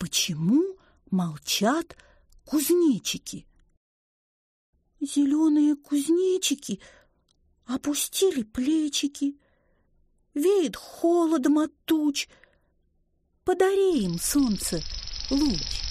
почему молчат кузнечики? Зеленые кузнечики опустили плечики, Веет холодом от туч. Подари им, солнце, луч.